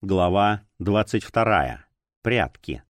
Глава 22. Прятки.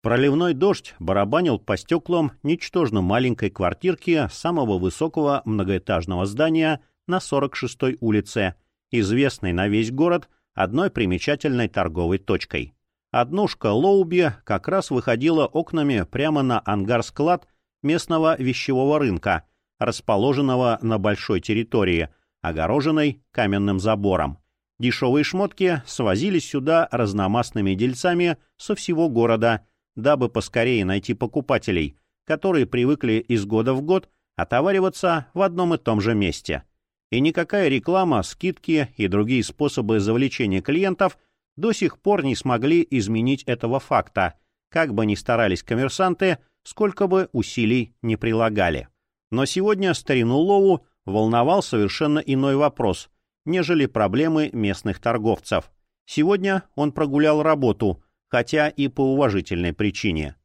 Проливной дождь барабанил по стеклам ничтожно маленькой квартирки самого высокого многоэтажного здания на 46-й улице, известной на весь город одной примечательной торговой точкой. Однушка Лоуби как раз выходила окнами прямо на ангар-склад местного вещевого рынка, расположенного на большой территории, огороженной каменным забором. Дешевые шмотки свозились сюда разномастными дельцами со всего города, дабы поскорее найти покупателей, которые привыкли из года в год отовариваться в одном и том же месте. И никакая реклама, скидки и другие способы завлечения клиентов до сих пор не смогли изменить этого факта, как бы ни старались коммерсанты, сколько бы усилий не прилагали. Но сегодня старину Лоу волновал совершенно иной вопрос — нежели проблемы местных торговцев. Сегодня он прогулял работу, хотя и по уважительной причине.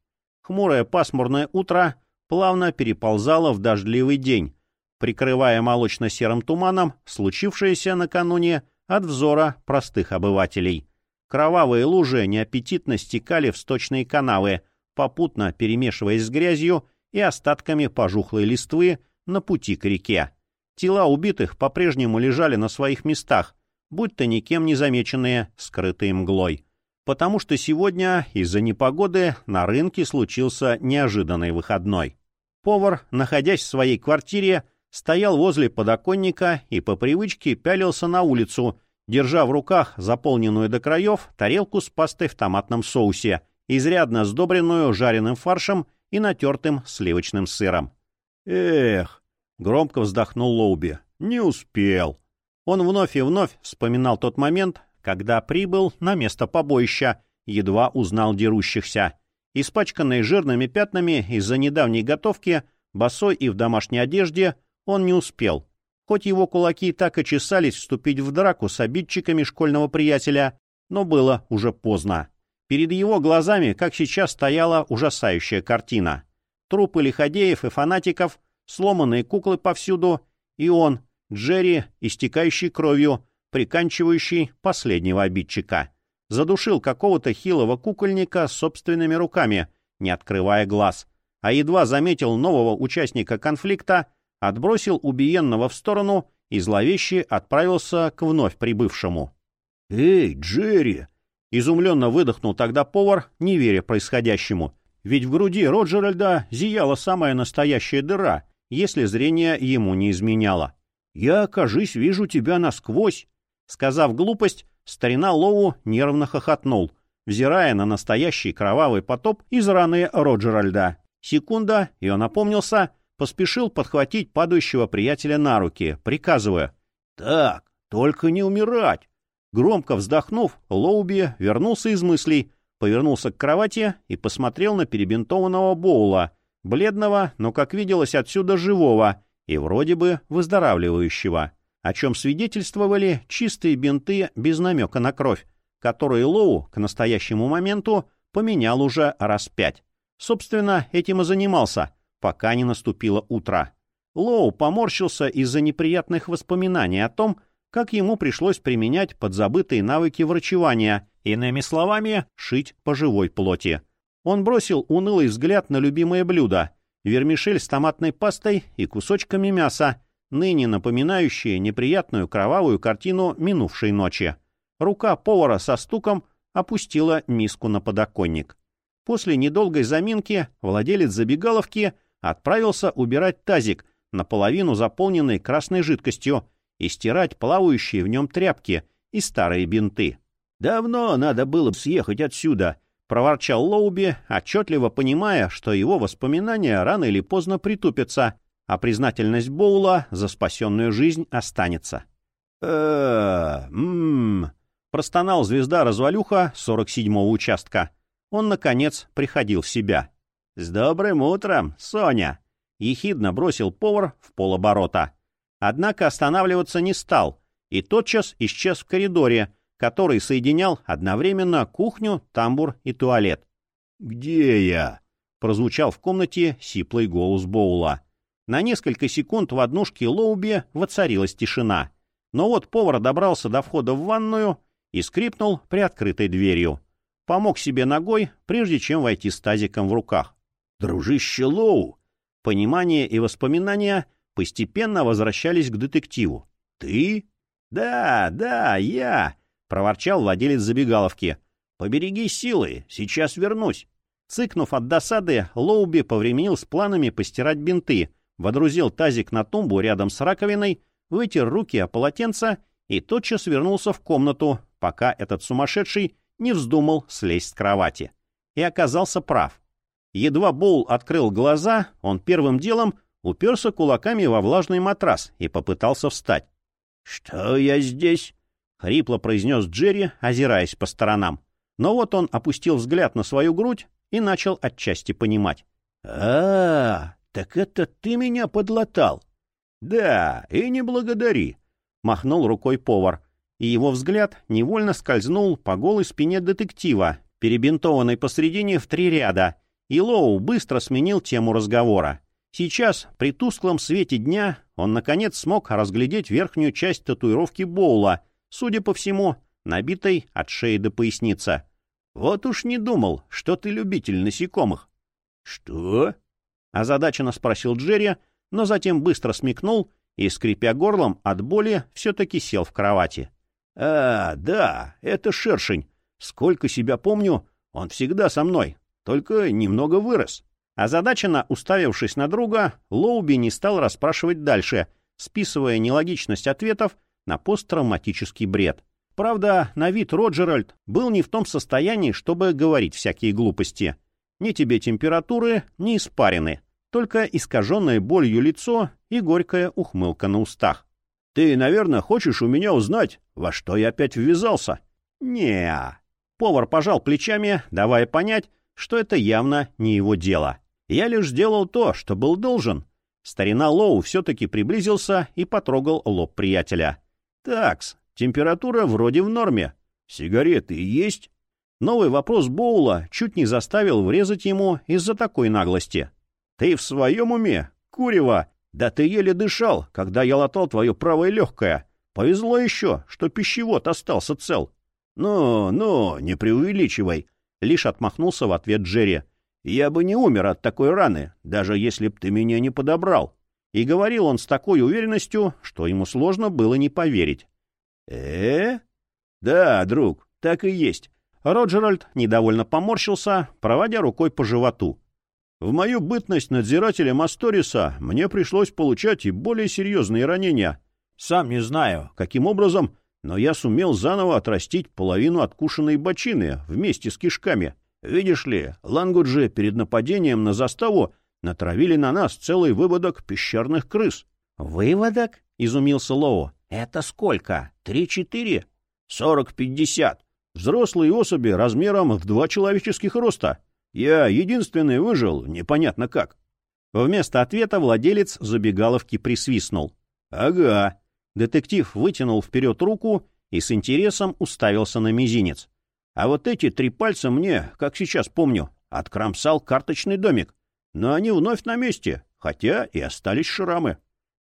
Хмурое пасмурное утро плавно переползало в дождливый день, прикрывая молочно-серым туманом случившееся накануне от взора простых обывателей. Кровавые лужи неаппетитно стекали в сточные канавы, попутно перемешиваясь с грязью и остатками пожухлой листвы на пути к реке. Тела убитых по-прежнему лежали на своих местах, будь то никем не замеченные, скрытые мглой. Потому что сегодня из-за непогоды на рынке случился неожиданный выходной. Повар, находясь в своей квартире, стоял возле подоконника и по привычке пялился на улицу, держа в руках заполненную до краев тарелку с пастой в томатном соусе, изрядно сдобренную жареным фаршем и натертым сливочным сыром. «Эх, Громко вздохнул Лоуби. «Не успел». Он вновь и вновь вспоминал тот момент, когда прибыл на место побоища, едва узнал дерущихся. Испачканный жирными пятнами из-за недавней готовки, босой и в домашней одежде, он не успел. Хоть его кулаки так и чесались вступить в драку с обидчиками школьного приятеля, но было уже поздно. Перед его глазами, как сейчас, стояла ужасающая картина. Трупы лиходеев и фанатиков сломанные куклы повсюду, и он, Джерри, истекающий кровью, приканчивающий последнего обидчика. Задушил какого-то хилого кукольника собственными руками, не открывая глаз, а едва заметил нового участника конфликта, отбросил убиенного в сторону и зловеще отправился к вновь прибывшему. «Эй, Джерри!» — изумленно выдохнул тогда повар, не веря происходящему. Ведь в груди Роджеральда зияла самая настоящая дыра, если зрение ему не изменяло. «Я, кажись, вижу тебя насквозь!» Сказав глупость, старина Лоу нервно хохотнул, взирая на настоящий кровавый потоп из раны Роджеральда. Секунда, и он опомнился, поспешил подхватить падающего приятеля на руки, приказывая. «Так, только не умирать!» Громко вздохнув, Лоуби вернулся из мыслей, повернулся к кровати и посмотрел на перебинтованного Боула, бледного, но, как виделось отсюда, живого и вроде бы выздоравливающего, о чем свидетельствовали чистые бинты без намека на кровь, которые Лоу к настоящему моменту поменял уже раз пять. Собственно, этим и занимался, пока не наступило утро. Лоу поморщился из-за неприятных воспоминаний о том, как ему пришлось применять подзабытые навыки врачевания, иными словами, шить по живой плоти. Он бросил унылый взгляд на любимое блюдо — вермишель с томатной пастой и кусочками мяса, ныне напоминающие неприятную кровавую картину минувшей ночи. Рука повара со стуком опустила миску на подоконник. После недолгой заминки владелец забегаловки отправился убирать тазик, наполовину заполненный красной жидкостью, и стирать плавающие в нем тряпки и старые бинты. «Давно надо было съехать отсюда», — проворчал Лоуби, отчетливо понимая, что его воспоминания рано или поздно притупятся, а признательность Боула за спасенную жизнь останется. э м простонал звезда-развалюха 47-го участка. Он, наконец, приходил в себя. «С добрым утром, Соня!» — ехидно бросил повар в полоборота. Однако останавливаться не стал и тотчас исчез в коридоре, который соединял одновременно кухню, тамбур и туалет. «Где я?» — прозвучал в комнате сиплый голос Боула. На несколько секунд в однушке Лоуби воцарилась тишина. Но вот повар добрался до входа в ванную и скрипнул приоткрытой дверью. Помог себе ногой, прежде чем войти с тазиком в руках. «Дружище Лоу!» Понимание и воспоминания постепенно возвращались к детективу. «Ты?» «Да, да, я!» — проворчал владелец забегаловки. «Побереги силы, сейчас вернусь». Цыкнув от досады, Лоуби повременил с планами постирать бинты, водрузил тазик на тумбу рядом с раковиной, вытер руки о полотенце и тотчас вернулся в комнату, пока этот сумасшедший не вздумал слезть с кровати. И оказался прав. Едва Боул открыл глаза, он первым делом уперся кулаками во влажный матрас и попытался встать. «Что я здесь?» — хрипло произнес Джерри, озираясь по сторонам. Но вот он опустил взгляд на свою грудь и начал отчасти понимать. а, так это ты меня подлатал?» «Да, и не благодари», — махнул рукой повар, и его взгляд невольно скользнул по голой спине детектива, перебинтованной посредине в три ряда, и Лоу быстро сменил тему разговора. Сейчас, при тусклом свете дня, он, наконец, смог разглядеть верхнюю часть татуировки Боула, судя по всему, набитой от шеи до поясницы. Вот уж не думал, что ты любитель насекомых. — Что? — озадаченно спросил Джерри, но затем быстро смекнул и, скрипя горлом от боли, все-таки сел в кровати. — А, да, это шершень. Сколько себя помню, он всегда со мной, только немного вырос. Озадаченно уставившись на друга, Лоуби не стал расспрашивать дальше, списывая нелогичность ответов на посттравматический бред. Правда, на вид Роджеральд был не в том состоянии, чтобы говорить всякие глупости. Ни тебе температуры, ни испарины, только искаженное болью лицо и горькая ухмылка на устах. «Ты, наверное, хочешь у меня узнать, во что я опять ввязался?» не -а. Повар пожал плечами, давая понять, что это явно не его дело. Я лишь сделал то, что был должен. Старина Лоу все-таки приблизился и потрогал лоб приятеля. «Такс, температура вроде в норме. Сигареты есть?» Новый вопрос Боула чуть не заставил врезать ему из-за такой наглости. «Ты в своем уме? Курева! Да ты еле дышал, когда я латал твое правое легкое. Повезло еще, что пищевод остался цел». «Ну, ну, не преувеличивай», — лишь отмахнулся в ответ Джерри. Я бы не умер от такой раны, даже если б ты меня не подобрал. И говорил он с такой уверенностью, что ему сложно было не поверить. э Да, друг, так и есть. Роджеральд недовольно поморщился, проводя рукой по животу. В мою бытность надзирателем Асториса мне пришлось получать и более серьезные ранения. Сам не знаю, каким образом, но я сумел заново отрастить половину откушенной бочины вместе с кишками — Видишь ли, лангуджи перед нападением на заставу натравили на нас целый выводок пещерных крыс. — Выводок? — изумился Лоу. — Это сколько? Три-четыре? — Сорок-пятьдесят. Взрослые особи размером в два человеческих роста. Я единственный выжил, непонятно как. Вместо ответа владелец забегаловки присвистнул. — Ага. Детектив вытянул вперед руку и с интересом уставился на мизинец. А вот эти три пальца мне, как сейчас помню, откромсал карточный домик. Но они вновь на месте, хотя и остались шрамы.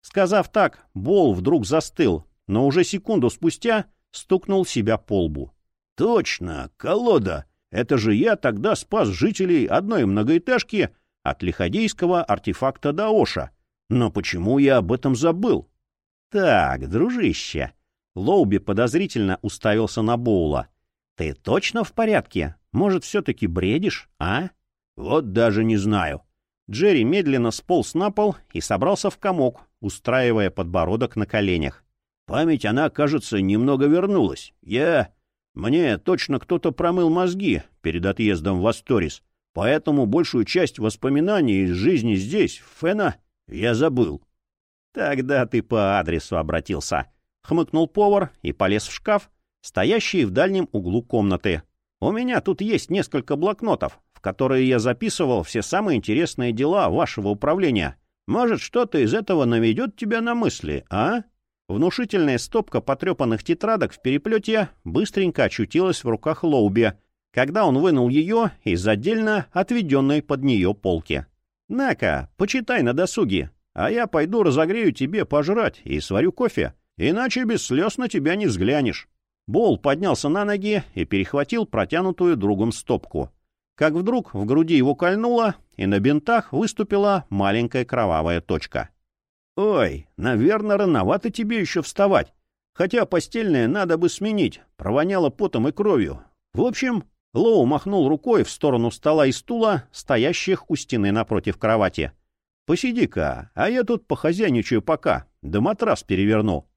Сказав так, Бол вдруг застыл, но уже секунду спустя стукнул себя по лбу. «Точно, колода! Это же я тогда спас жителей одной многоэтажки от лиходейского артефакта Даоша. Но почему я об этом забыл?» «Так, дружище!» Лоуби подозрительно уставился на Боула. Ты точно в порядке? Может, все-таки бредишь, а? Вот даже не знаю. Джерри медленно сполз на пол и собрался в комок, устраивая подбородок на коленях. Память, она, кажется, немного вернулась. Я... Мне точно кто-то промыл мозги перед отъездом в Асторис, поэтому большую часть воспоминаний из жизни здесь, в Фена, я забыл. Тогда ты по адресу обратился. Хмыкнул повар и полез в шкаф, стоящие в дальнем углу комнаты. У меня тут есть несколько блокнотов, которые я записывал все самые интересные дела вашего управления. Может, что-то из этого наведет тебя на мысли, а? Внушительная стопка потрепанных тетрадок в переплете быстренько очутилась в руках Лоуби, когда он вынул ее из отдельно отведенной под нее полки. «На-ка, почитай на досуге, а я пойду разогрею тебе пожрать и сварю кофе, иначе без слез на тебя не взглянешь». Бол поднялся на ноги и перехватил протянутую другом стопку. Как вдруг в груди его кольнуло, и на бинтах выступила маленькая кровавая точка. «Ой, наверное, рановато тебе еще вставать. Хотя постельное надо бы сменить, провоняло потом и кровью. В общем, Лоу махнул рукой в сторону стола и стула, стоящих у стены напротив кровати. «Посиди-ка, а я тут похозяйничаю пока, да матрас переверну».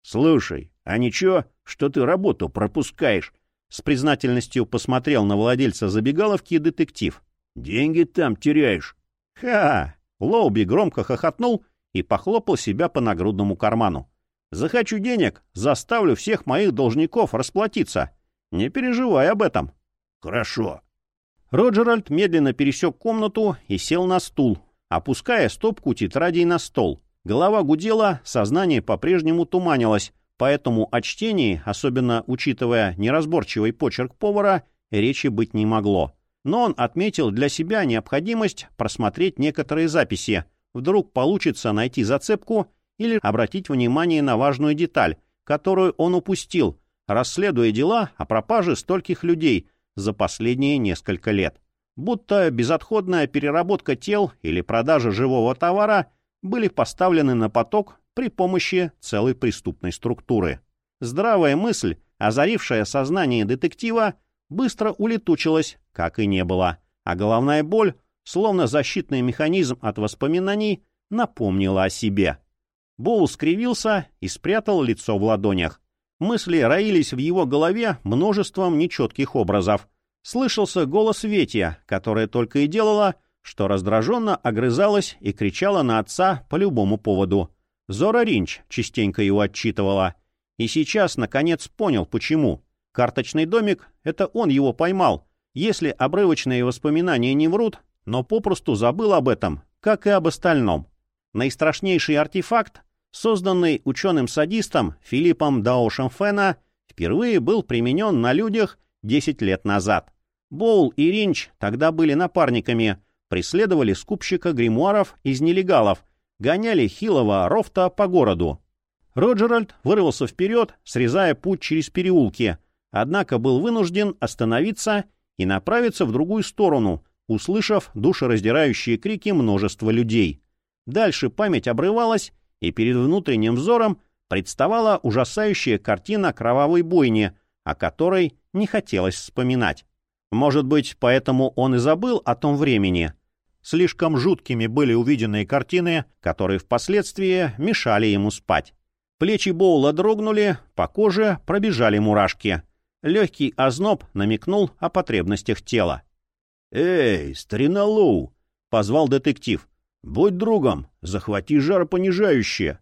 «Слушай, а ничего, что ты работу пропускаешь?» С признательностью посмотрел на владельца забегаловки детектив. «Деньги там теряешь». «Ха!» Лоуби громко хохотнул и похлопал себя по нагрудному карману. «Захочу денег, заставлю всех моих должников расплатиться. Не переживай об этом». «Хорошо». Роджеральд медленно пересек комнату и сел на стул, опуская стопку тетрадей на стол. Голова гудела, сознание по-прежнему туманилось, поэтому о чтении, особенно учитывая неразборчивый почерк повара, речи быть не могло. Но он отметил для себя необходимость просмотреть некоторые записи. Вдруг получится найти зацепку или обратить внимание на важную деталь, которую он упустил, расследуя дела о пропаже стольких людей – за последние несколько лет. Будто безотходная переработка тел или продажа живого товара были поставлены на поток при помощи целой преступной структуры. Здравая мысль, озарившая сознание детектива, быстро улетучилась, как и не было, а головная боль, словно защитный механизм от воспоминаний, напомнила о себе. Боул скривился и спрятал лицо в ладонях. Мысли роились в его голове множеством нечетких образов. Слышался голос Ветия, которая только и делала, что раздраженно огрызалась и кричала на отца по любому поводу. Зора Ринч частенько его отчитывала. И сейчас, наконец, понял, почему. Карточный домик — это он его поймал. Если обрывочные воспоминания не врут, но попросту забыл об этом, как и об остальном. Наистрашнейший артефакт созданный ученым-садистом Филиппом Даошем Фена, впервые был применен на людях 10 лет назад. Боул и Ринч тогда были напарниками, преследовали скупщика гримуаров из нелегалов, гоняли хилого рофта по городу. Роджеральд вырвался вперед, срезая путь через переулки, однако был вынужден остановиться и направиться в другую сторону, услышав душераздирающие крики множества людей. Дальше память обрывалась, и перед внутренним взором представала ужасающая картина кровавой бойни, о которой не хотелось вспоминать. Может быть, поэтому он и забыл о том времени. Слишком жуткими были увиденные картины, которые впоследствии мешали ему спать. Плечи Боула дрогнули, по коже пробежали мурашки. Легкий озноб намекнул о потребностях тела. «Эй, старина Лоу!» — позвал детектив. Будь другом, захвати жаропонижающее.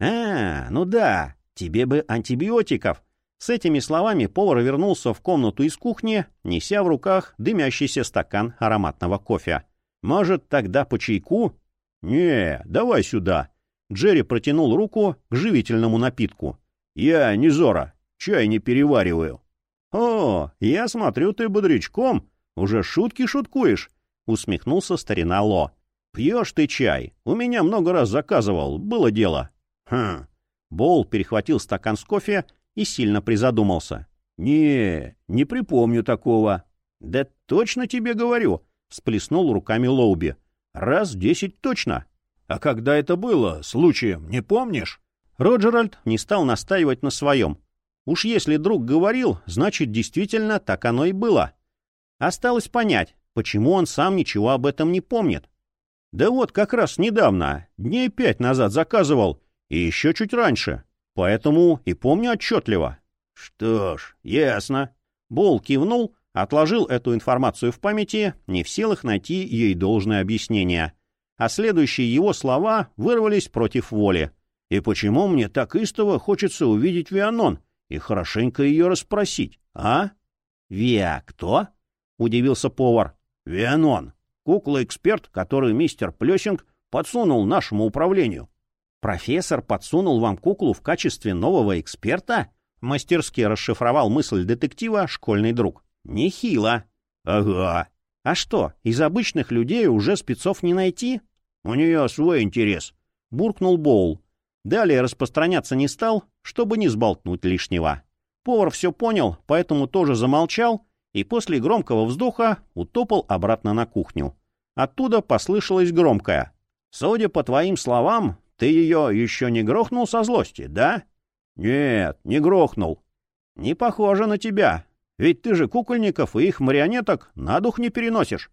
А, ну да, тебе бы антибиотиков. С этими словами повар вернулся в комнату из кухни, неся в руках дымящийся стакан ароматного кофе. Может, тогда по чайку? Не, давай сюда. Джерри протянул руку к живительному напитку. Я не Зора, чай не перевариваю. О, я смотрю, ты бодрячком. Уже шутки шуткуешь, усмехнулся старина Ло. «Пьешь ты чай? У меня много раз заказывал, было дело». «Хм». Боул перехватил стакан с кофе и сильно призадумался. «Не, не припомню такого». «Да точно тебе говорю», — сплеснул руками Лоуби. «Раз десять точно». «А когда это было, случаем, не помнишь?» Роджеральд не стал настаивать на своем. Уж если друг говорил, значит, действительно так оно и было. Осталось понять, почему он сам ничего об этом не помнит. Да вот как раз недавно, дней пять назад заказывал, и еще чуть раньше. Поэтому и помню отчетливо. Что ж, ясно. Бол кивнул, отложил эту информацию в памяти, не в силах найти ей должное объяснение. А следующие его слова вырвались против воли. И почему мне так истово хочется увидеть Вианон и хорошенько ее расспросить, а? Виа кто? — удивился повар. Вианон. Кукла-эксперт, который мистер Плесинг подсунул нашему управлению. Профессор подсунул вам куклу в качестве нового эксперта? Мастерски расшифровал мысль детектива школьный друг. Нехило. Ага. А что, из обычных людей уже спецов не найти? У нее свой интерес. Буркнул Боул. Далее распространяться не стал, чтобы не сболтнуть лишнего. Повар все понял, поэтому тоже замолчал и после громкого вздоха утопал обратно на кухню. Оттуда послышалось громкое. «Судя по твоим словам, ты ее еще не грохнул со злости, да?» «Нет, не грохнул». «Не похоже на тебя. Ведь ты же кукольников и их марионеток на дух не переносишь».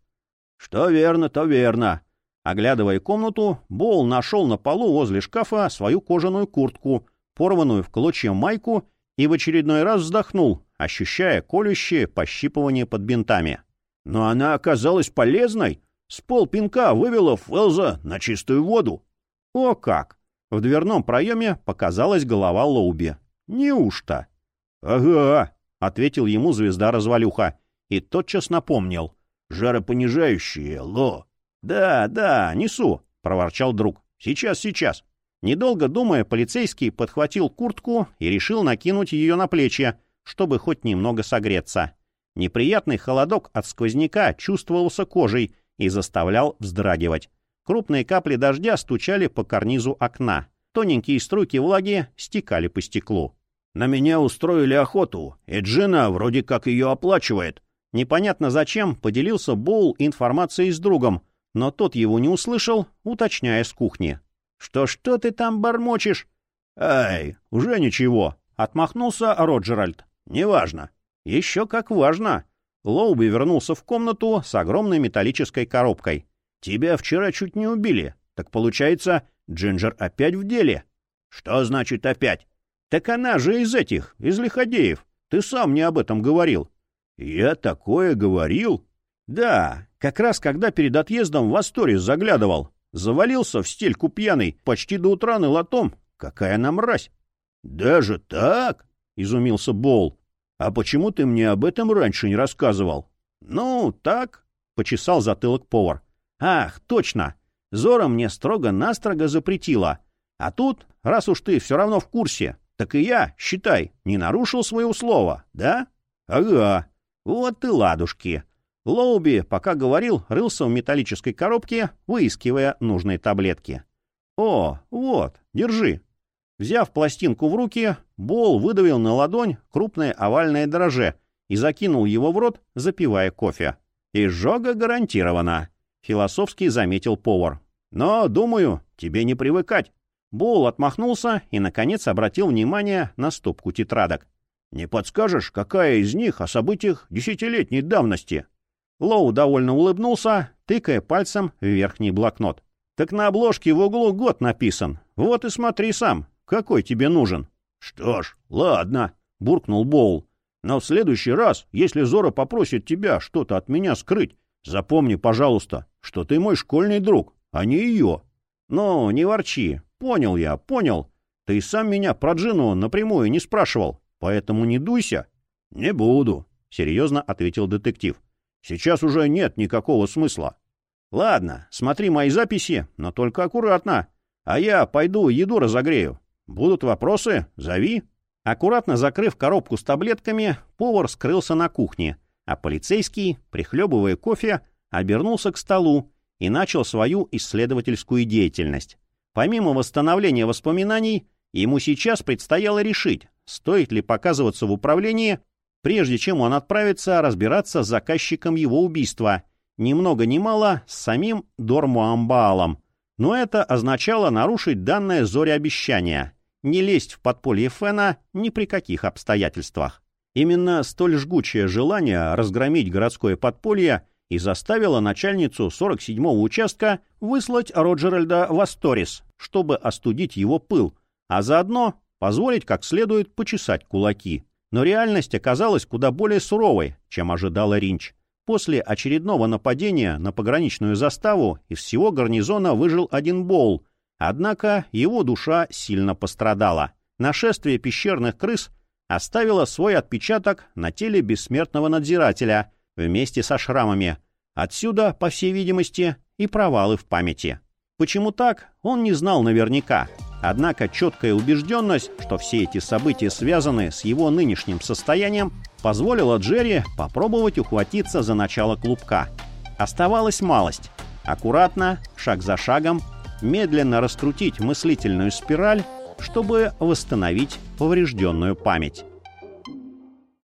«Что верно, то верно». Оглядывая комнату, Боул нашел на полу возле шкафа свою кожаную куртку, порванную в клочья майку и в очередной раз вздохнул, ощущая колющее пощипывание под бинтами. Но она оказалась полезной. С полпинка вывела Фелза на чистую воду. О как! В дверном проеме показалась голова Лоуби. Неужто? — Ага, — ответил ему звезда-развалюха и тотчас напомнил. — Жаропонижающие, Ло. — Да, да, несу, — проворчал друг. — Сейчас, сейчас. Недолго думая, полицейский подхватил куртку и решил накинуть ее на плечи, чтобы хоть немного согреться. Неприятный холодок от сквозняка чувствовался кожей и заставлял вздрагивать. Крупные капли дождя стучали по карнизу окна. Тоненькие струйки влаги стекали по стеклу. «На меня устроили охоту, и Джина вроде как ее оплачивает». Непонятно зачем поделился Боул информацией с другом, но тот его не услышал, уточняя с кухни. «Что-что ты там бормочешь?» «Ай, уже ничего», — отмахнулся Роджеральд. «Неважно». «Еще как важно». Лоуби вернулся в комнату с огромной металлической коробкой. «Тебя вчера чуть не убили. Так получается, Джинджер опять в деле». «Что значит опять?» «Так она же из этих, из лиходеев. Ты сам мне об этом говорил». «Я такое говорил?» «Да, как раз когда перед отъездом в Асторис заглядывал. Завалился в стельку пьяный, почти до утра лотом. Какая она мразь! — Даже так? — изумился Бол. — А почему ты мне об этом раньше не рассказывал? — Ну, так, — почесал затылок повар. — Ах, точно! Зора мне строго-настрого запретила. А тут, раз уж ты все равно в курсе, так и я, считай, не нарушил своего слова, да? — Ага. Вот и ладушки. Лоуби, пока говорил, рылся в металлической коробке, выискивая нужные таблетки. «О, вот, держи». Взяв пластинку в руки, Бол выдавил на ладонь крупное овальное дроже и закинул его в рот, запивая кофе. «Изжога гарантирована», — философски заметил повар. «Но, думаю, тебе не привыкать». Бол отмахнулся и, наконец, обратил внимание на стопку тетрадок. «Не подскажешь, какая из них о событиях десятилетней давности?» Лоу довольно улыбнулся, тыкая пальцем в верхний блокнот. «Так на обложке в углу год написан. Вот и смотри сам, какой тебе нужен». «Что ж, ладно», — буркнул Боул. «Но в следующий раз, если Зора попросит тебя что-то от меня скрыть, запомни, пожалуйста, что ты мой школьный друг, а не ее». «Ну, не ворчи. Понял я, понял. Ты сам меня про Джину напрямую не спрашивал, поэтому не дуйся». «Не буду», — серьезно ответил детектив. Сейчас уже нет никакого смысла. Ладно, смотри мои записи, но только аккуратно. А я пойду еду разогрею. Будут вопросы? Зови. Аккуратно закрыв коробку с таблетками, повар скрылся на кухне, а полицейский, прихлебывая кофе, обернулся к столу и начал свою исследовательскую деятельность. Помимо восстановления воспоминаний, ему сейчас предстояло решить, стоит ли показываться в управлении прежде чем он отправится разбираться с заказчиком его убийства, ни много ни мало с самим Дормуамбаалом. Но это означало нарушить данное Зоре обещание — не лезть в подполье Фена ни при каких обстоятельствах. Именно столь жгучее желание разгромить городское подполье и заставило начальницу 47-го участка выслать Роджеральда в Асторис, чтобы остудить его пыл, а заодно позволить как следует почесать кулаки. Но реальность оказалась куда более суровой, чем ожидала Ринч. После очередного нападения на пограничную заставу из всего гарнизона выжил один Боул, однако его душа сильно пострадала. Нашествие пещерных крыс оставило свой отпечаток на теле бессмертного надзирателя вместе со шрамами. Отсюда, по всей видимости, и провалы в памяти. Почему так, он не знал наверняка. Однако четкая убежденность, что все эти события связаны с его нынешним состоянием, позволила Джерри попробовать ухватиться за начало клубка. Оставалась малость. Аккуратно, шаг за шагом, медленно раскрутить мыслительную спираль, чтобы восстановить поврежденную память.